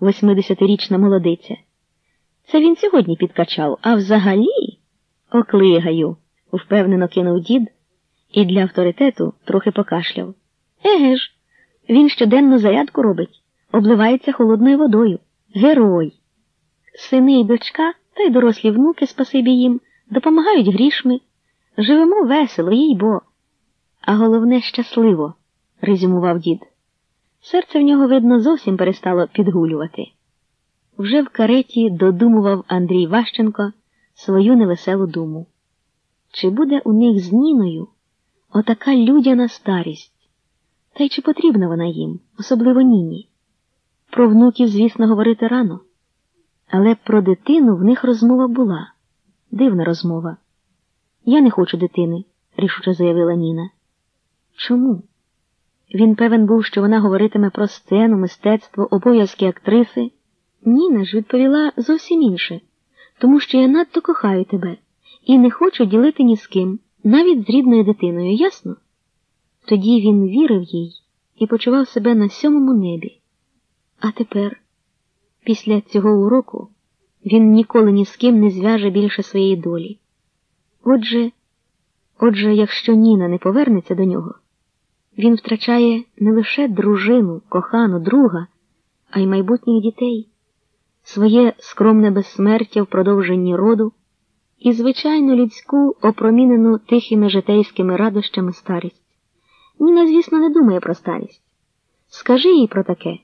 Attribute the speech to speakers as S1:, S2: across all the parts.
S1: восьмидесятирічна молодиця. Це він сьогодні підкачав, а взагалі оклигаю, впевнено кинув дід і для авторитету трохи покашляв. Еге ж, він щоденну зарядку робить, обливається холодною водою. Герой. Сини й дочка та й дорослі внуки, спасибі їм, допомагають грішми. Живемо весело, їй бо. А головне щасливо, резюмував дід. Серце в нього, видно, зовсім перестало підгулювати. Вже в кареті додумував Андрій Ващенко свою невеселу думу. Чи буде у них з Ніною отака людяна старість? Та й чи потрібна вона їм, особливо Ніні? Про внуків, звісно, говорити рано, але про дитину в них розмова була дивна розмова. Я не хочу дитини, рішуче заявила Ніна. Чому? Він певен був, що вона говоритиме про сцену, мистецтво, обов'язки актриси. Ніна ж відповіла зовсім інше, тому що я надто кохаю тебе і не хочу ділити ні з ким, навіть з рідною дитиною, ясно? Тоді він вірив їй і почував себе на сьомому небі. А тепер, після цього уроку, він ніколи ні з ким не зв'яже більше своєї долі. Отже, отже, якщо Ніна не повернеться до нього, він втрачає не лише дружину, кохану, друга, а й майбутніх дітей, своє скромне безсмертя в продовженні роду і звичайно людську, опромінену тихими житейськими радощами старість. Ніна, звісно, не думає про старість. Скажи їй про таке,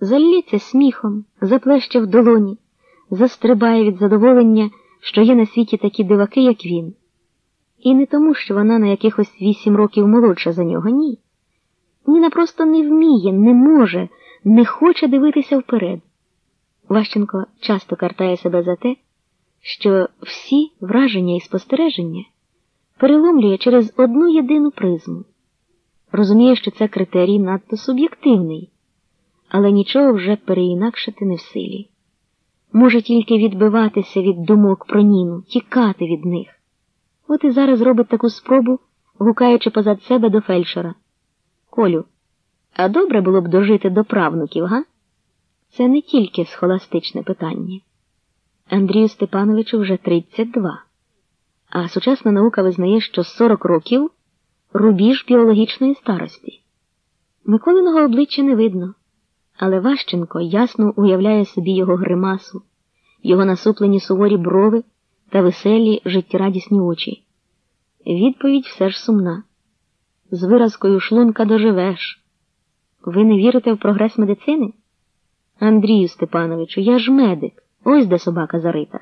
S1: заллється сміхом, заплеще в долоні, застрибає від задоволення, що є на світі такі диваки, як він. І не тому, що вона на якихось вісім років молодша за нього, ні. Ніна просто не вміє, не може, не хоче дивитися вперед. Ващенко часто картає себе за те, що всі враження і спостереження переломлює через одну єдину призму. Розуміє, що це критерій надто суб'єктивний, але нічого вже переінакшити не в силі. Може тільки відбиватися від думок про Ніну, тікати від них. От і зараз робить таку спробу, гукаючи позад себе до фельдшера. Колю, а добре було б дожити до правнуків, га? Це не тільки схоластичне питання. Андрію Степановичу вже 32, а сучасна наука визнає, що 40 років рубіж біологічної старості. Миколиного обличчя не видно, але Ващенко ясно уявляє собі його гримасу, його насуплені суворі брови та веселі життєрадісні очі. Відповідь все ж сумна. З виразкою шлунка доживеш. Ви не вірите в прогрес медицини? Андрію Степановичу, я ж медик, ось де собака зарита.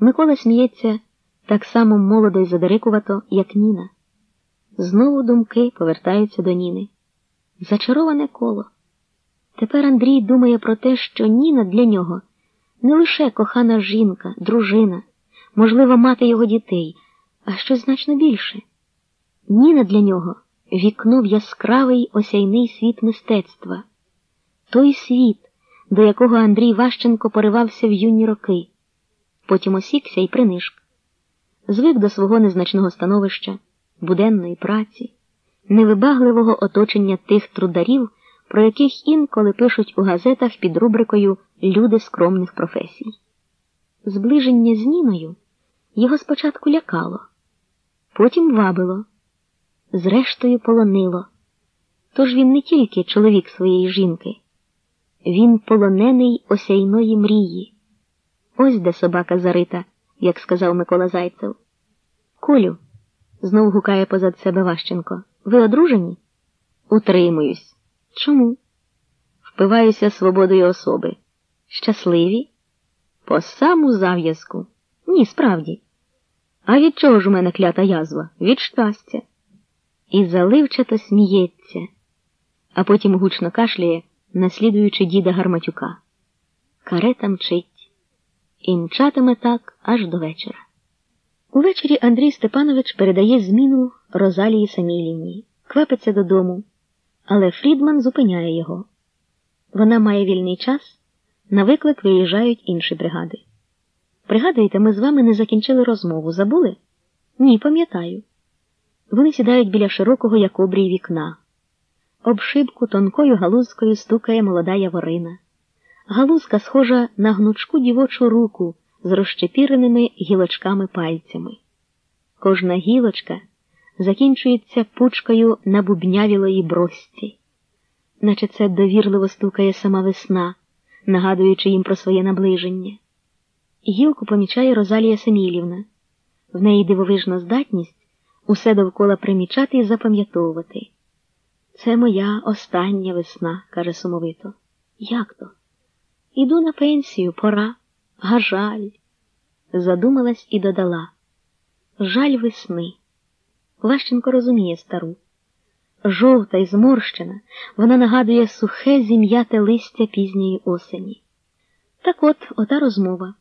S1: Микола сміється так само молодо й задирикувато, як Ніна. Знову думки повертаються до Ніни. Зачароване коло. Тепер Андрій думає про те, що Ніна для нього не лише кохана жінка, дружина, можливо, мати його дітей, а щось значно більше. Ніна для нього вікно в яскравий осяйний світ мистецтва, той світ, до якого Андрій Ващенко поривався в юні роки, потім осікся і принишк, звик до свого незначного становища, буденної праці, невибагливого оточення тих трударів, про яких інколи пишуть у газетах під рубрикою Люди скромних професій. Зближення з Ніною його спочатку лякало, потім вабило, зрештою полонило. Тож він не тільки чоловік своєї жінки, він полонений осяйної мрії. Ось де собака зарита, як сказав Микола Зайцев. Колю, знов гукає позад себе Ващенко. Ви одружені? Утримуюсь. Чому? Впиваюся свободою особи. Щасливі? По саму зав'язку. Ні, справді. А від чого ж у мене клята язва? Від щастя. І заливчато сміється, а потім гучно кашляє, наслідуючи діда Гарматюка. Карета мчить і мчатиме так аж до вечора. Увечері Андрій Степанович передає зміну Розалії Самілівні, квапиться додому, але Фрідман зупиняє його. Вона має вільний час, на виклик виїжджають інші бригади. Пригадуєте, ми з вами не закінчили розмову. Забули? Ні, пам'ятаю. Вони сідають біля широкого, як обрій вікна. Об шибку тонкою галузкою стукає молода яворина, галузка схожа на гнучку дівочу руку з розчепіреними гілочками пальцями. Кожна гілочка закінчується пучкою набубнявілої брості, наче це довірливо стукає сама весна, нагадуючи їм про своє наближення. Гілку помічає Розалія Семілівна. В неї дивовижна здатність усе довкола примічати і запам'ятовувати. Це моя остання весна, каже сумовито. Як то? Іду на пенсію, пора, га жаль. Задумалась і додала. Жаль весни. Ващенко розуміє стару. Жовта й зморщена, вона нагадує сухе зім'яте листя пізньої осені. Так от ота розмова.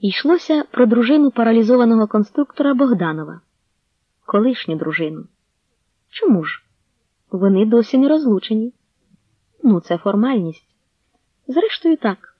S1: Йшлося про дружину паралізованого конструктора Богданова. Колишню дружину. Чому ж? Вони досі не розлучені. Ну, це формальність. Зрештою, так.